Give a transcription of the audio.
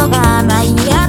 ことが毎日